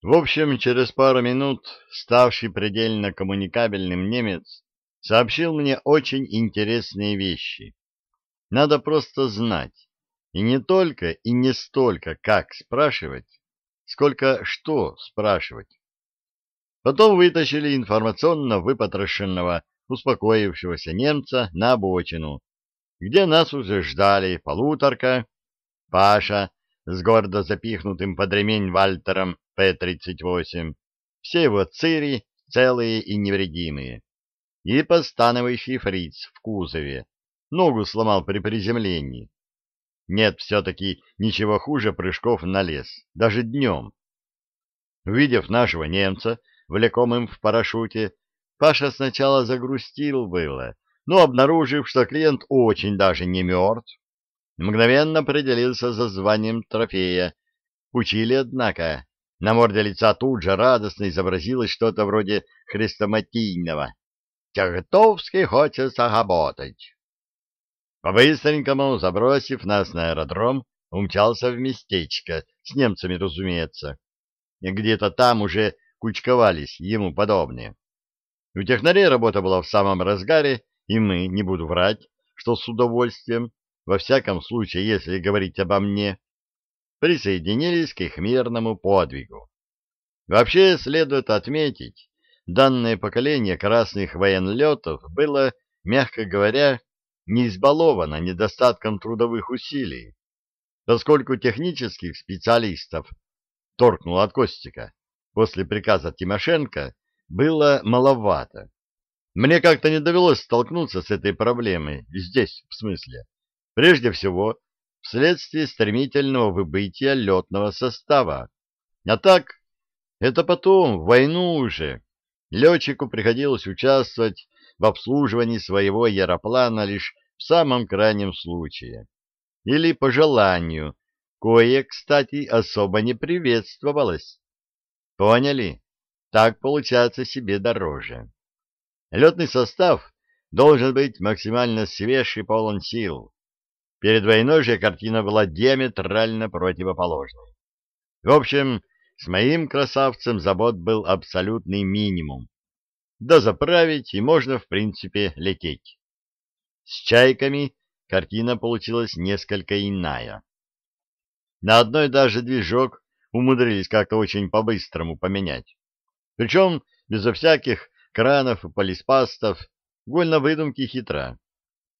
В общем, через пару минут ставший предельно коммуникабельным немец сообщил мне очень интересные вещи. Надо просто знать, и не только и не столько, как спрашивать, сколько что спрашивать. Потом вытащили информационно выпотрошенного, успокоившегося немца на обочину, где нас уже ждали полуторка, Паша с гордо запихнутым под ремень Вальтером П-38, все его цири целые и невредимые, и постановающий фриц в кузове, ногу сломал при приземлении. Нет все-таки ничего хуже прыжков на лес, даже днем. Увидев нашего немца, влекомым в парашюте, Паша сначала загрустил было, но, обнаружив, что клиент очень даже не мертв, мгновенно определился за званием трофея. Учили, однако. На морде лица тут же радостно изобразилось что-то вроде хрестоматийного. «Тяготовский хочется работать». По-быстренькому, забросив нас на аэродром, умчался в местечко, с немцами, разумеется. Где-то там уже кучковались ему подобные. У технарей работа была в самом разгаре, и мы, не буду врать, что с удовольствием, во всяком случае, если говорить обо мне, присоединились к их мирному подвигу. Вообще, следует отметить, данное поколение красных военлетов было, мягко говоря, не избалована недостатком трудовых усилий, поскольку технических специалистов, торкнул от Костика, после приказа Тимошенко было маловато. Мне как-то не довелось столкнуться с этой проблемой, здесь, в смысле. Прежде всего, вследствие стремительного выбытия летного состава. А так, это потом, в войну уже. Летчику приходилось участвовать в обслуживании своего аэроплана лишь в самом крайнем случае. Или по желанию, кое, кстати, особо не приветствовалось. Поняли? Так получается себе дороже. Летный состав должен быть максимально свеж и полон сил. Перед войной же картина была диаметрально противоположной. В общем, с моим красавцем забот был абсолютный минимум. Да заправить и можно, в принципе, лететь. С чайками картина получилась несколько иная. На одной даже движок умудрились как-то очень по-быстрому поменять. Причем безо всяких кранов и полиспастов, вольно выдумки хитра.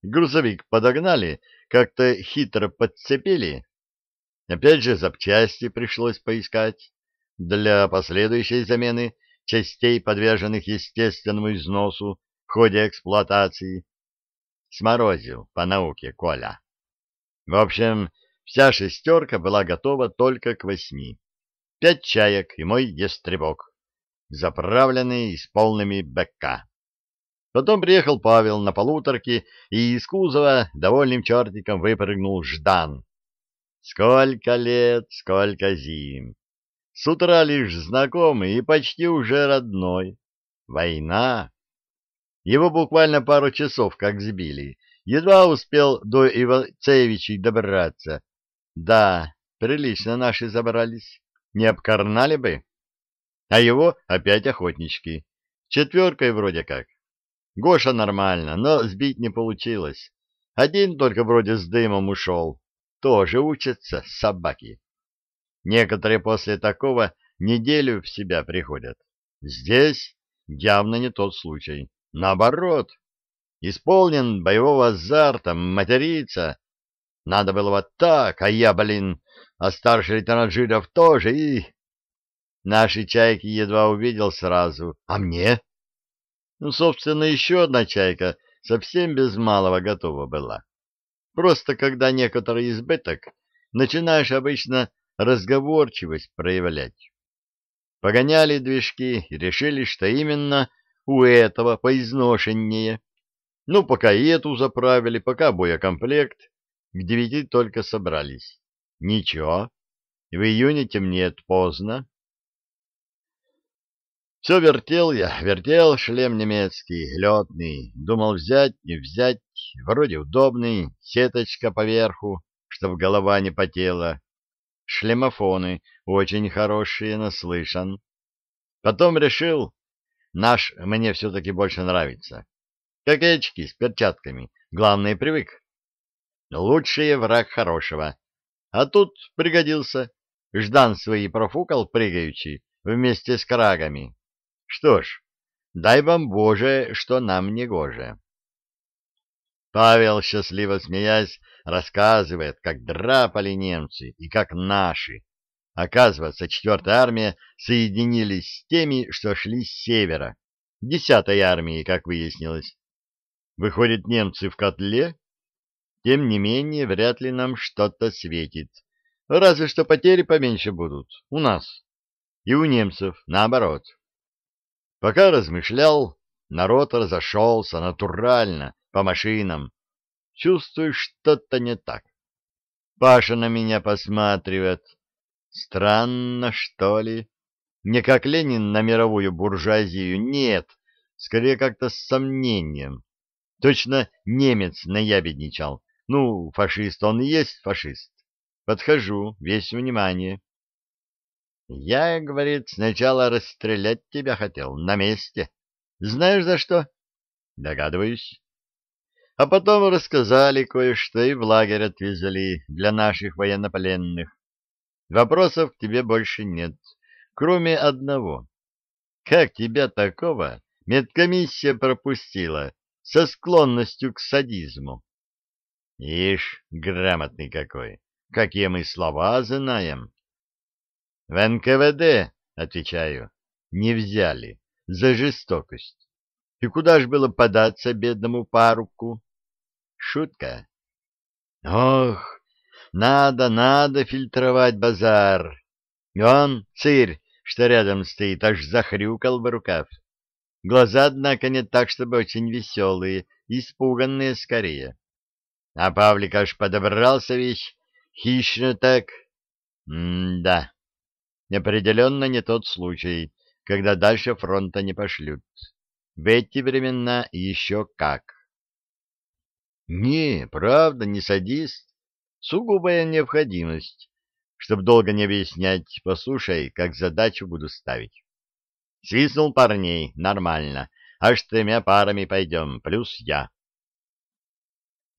Грузовик подогнали, как-то хитро подцепили. Опять же запчасти пришлось поискать для последующей замены частей, подверженных естественному износу в ходе эксплуатации. Сморозил по науке Коля. В общем, вся шестерка была готова только к восьми. Пять чаек и мой ястребок, заправленный с полными БК. Потом приехал Павел на полуторке, и из кузова довольным чертиком выпрыгнул Ждан. Сколько лет, сколько зим! С утра лишь знакомый и почти уже родной. Война. Его буквально пару часов как сбили. Едва успел до Ивацевичей добраться. Да, прилично наши забрались. Не обкарнали бы. А его опять охотнички. Четверкой вроде как. Гоша нормально, но сбить не получилось. Один только вроде с дымом ушел. Тоже учатся собаки. Некоторые после такого неделю в себя приходят. Здесь явно не тот случай. Наоборот, исполнен боевого азарта, материться. Надо было вот так, а я, блин, а старший лейтенант Жидов тоже и... Наши чайки едва увидел сразу. А мне? Ну, собственно, еще одна чайка совсем без малого готова была. Просто когда некоторый избыток, начинаешь обычно разговорчивость проявлять. Погоняли движки и решили, что именно у этого поизношеннее. Ну, пока и эту заправили, пока боекомплект, к девяти только собрались. Ничего, в июне темнеет поздно. Все вертел я, вертел шлем немецкий, летный, думал взять, не взять, вроде удобный, сеточка поверху, чтоб голова не потела. Шлемофоны очень хорошие, наслышан. Потом решил, наш мне все-таки больше нравится. Кокетчики с перчатками, главное, привык. Лучший враг хорошего. А тут пригодился. Ждан свои профукал прыгаючи вместе с крагами. Что ж, дай вам Боже, что нам не гоже. Павел, счастливо смеясь, рассказывает, как драпали немцы и как наши. Оказывается, четвертая армия соединились с теми, что шли с севера, десятой армии, как выяснилось. Выходит, немцы в котле? Тем не менее, вряд ли нам что-то светит. Разве что потери поменьше будут у нас. И у немцев наоборот. Пока размышлял, народ разошелся натурально, по машинам. Чувствую, что-то не так. Паша на меня посматривает. Странно, что ли? Не как Ленин на мировую буржуазию, нет. Скорее как-то с сомнением. Точно немец наябедничал. Ну, фашист он и есть фашист. Подхожу, весь внимание. Я, говорит, сначала расстрелять тебя хотел, на месте. Знаешь за что? Догадываюсь. А потом рассказали кое-что и в лагерь отвезли для наших военнопленных. Вопросов к тебе больше нет, кроме одного. Как тебя такого медкомиссия пропустила со склонностью к садизму? Ишь, грамотный какой, какие мы слова знаем. В НКВД, отвечаю, не взяли за жестокость. И куда ж было податься бедному парубку? Шутка. Ох, надо, надо фильтровать базар. И он, цирь, что рядом стоит, аж захрюкал в рукав. Глаза, однако, не так, чтобы очень веселые, испуганные скорее. А Павлик аж подобрался весь, хищно так. М-да, определенно не тот случай, когда дальше фронта не пошлют. В эти времена еще как. Не, правда, не садист. Сугубая необходимость. Чтоб долго не объяснять, послушай, как задачу буду ставить. Свистнул парней, нормально. Аж тремя парами пойдем, плюс я.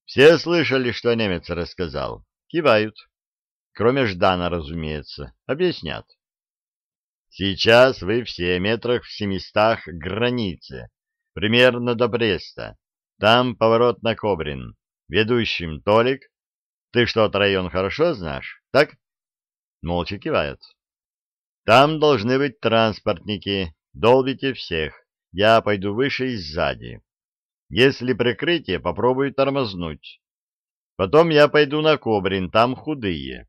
Все слышали, что немец рассказал. Кивают. Кроме Ждана, разумеется. Объяснят. Сейчас вы все метрах в семистах границе, примерно до Бреста. Там поворот на Кобрин. Ведущим Толик. Ты что-то район хорошо знаешь, так? Молча кивает. Там должны быть транспортники. Долбите всех. Я пойду выше и сзади. Если прикрытие, попробую тормознуть. Потом я пойду на Кобрин, там худые.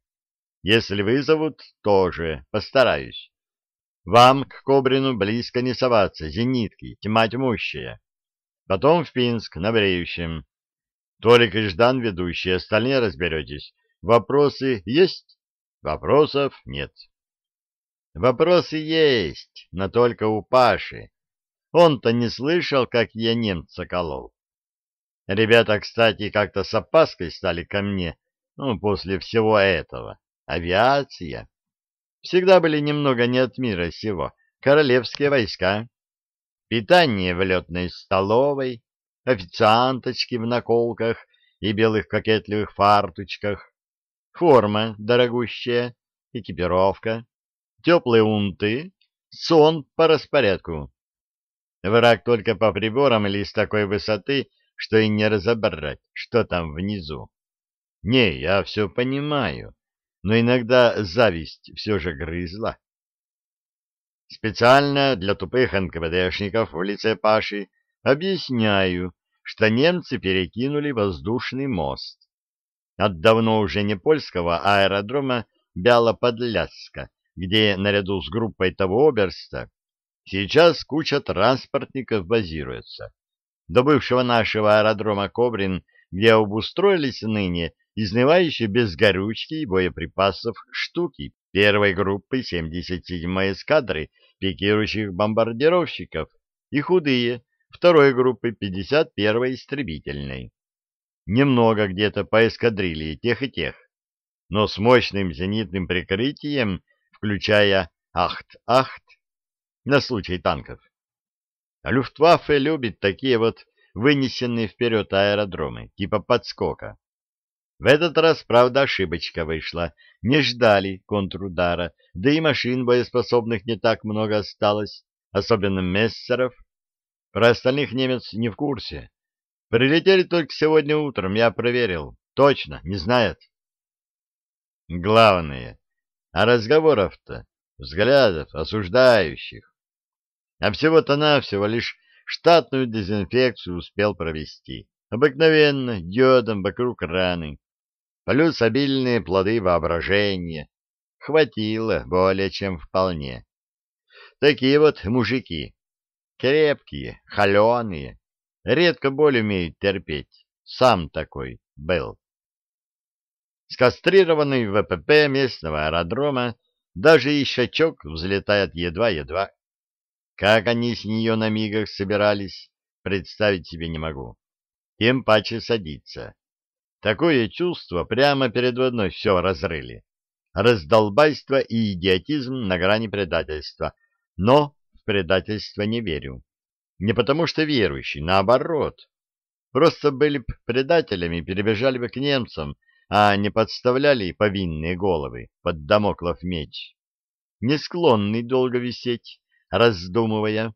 Если вызовут, тоже постараюсь. Вам к Кобрину близко не соваться, зенитки, тьма тьмущая. Потом в Пинск, на бреющем. Толик и Ждан ведущие, остальные разберетесь. Вопросы есть? Вопросов нет. Вопросы есть, но только у Паши. Он-то не слышал, как я немца колол. Ребята, кстати, как-то с опаской стали ко мне, ну, после всего этого. Авиация. Всегда были немного не от мира сего. Королевские войска питание в летной столовой, официанточки в наколках и белых кокетливых фарточках, форма дорогущая, экипировка, теплые унты, сон по распорядку. Враг только по приборам или с такой высоты, что и не разобрать, что там внизу. Не, я все понимаю, но иногда зависть все же грызла. Специально для тупых НКВДшников в лице Паши объясняю, что немцы перекинули воздушный мост от давно уже не польского аэродрома Бяло-Подляска, где наряду с группой того оберста сейчас куча транспортников базируется. До бывшего нашего аэродрома Кобрин, где обустроились ныне изнывающие без горючки и боеприпасов штуки первой группы 77-й эскадры пикирующих бомбардировщиков и худые второй группы 51-й истребительной. Немного где-то по эскадрилье тех и тех, но с мощным зенитным прикрытием включая «Ахт-Ахт» на случай танков. Люфтваффе любит такие вот вынесенные вперед аэродромы, типа подскока. В этот раз, правда, ошибочка вышла. Не ждали контрудара, да и машин боеспособных не так много осталось, особенно мессеров. Про остальных немец не в курсе. Прилетели только сегодня утром, я проверил. Точно, не знает. Главное, а разговоров-то, взглядов осуждающих. А всего-то навсего лишь штатную дезинфекцию успел провести. Обыкновенно, йодом вокруг раны. Плюс обильные плоды воображения. Хватило более чем вполне. Такие вот мужики. Крепкие, холеные. Редко боль умеют терпеть. Сам такой был. Скастрированный ВПП местного аэродрома даже и щачок взлетает едва-едва. Как они с нее на мигах собирались, представить себе не могу. Тем паче садиться. Такое чувство прямо перед водой все разрыли. Раздолбайство и идиотизм на грани предательства. Но в предательство не верю. Не потому что верующий, наоборот. Просто были б предателями, перебежали бы к немцам, а не подставляли повинные головы под домоклов меч. Не склонный долго висеть, раздумывая,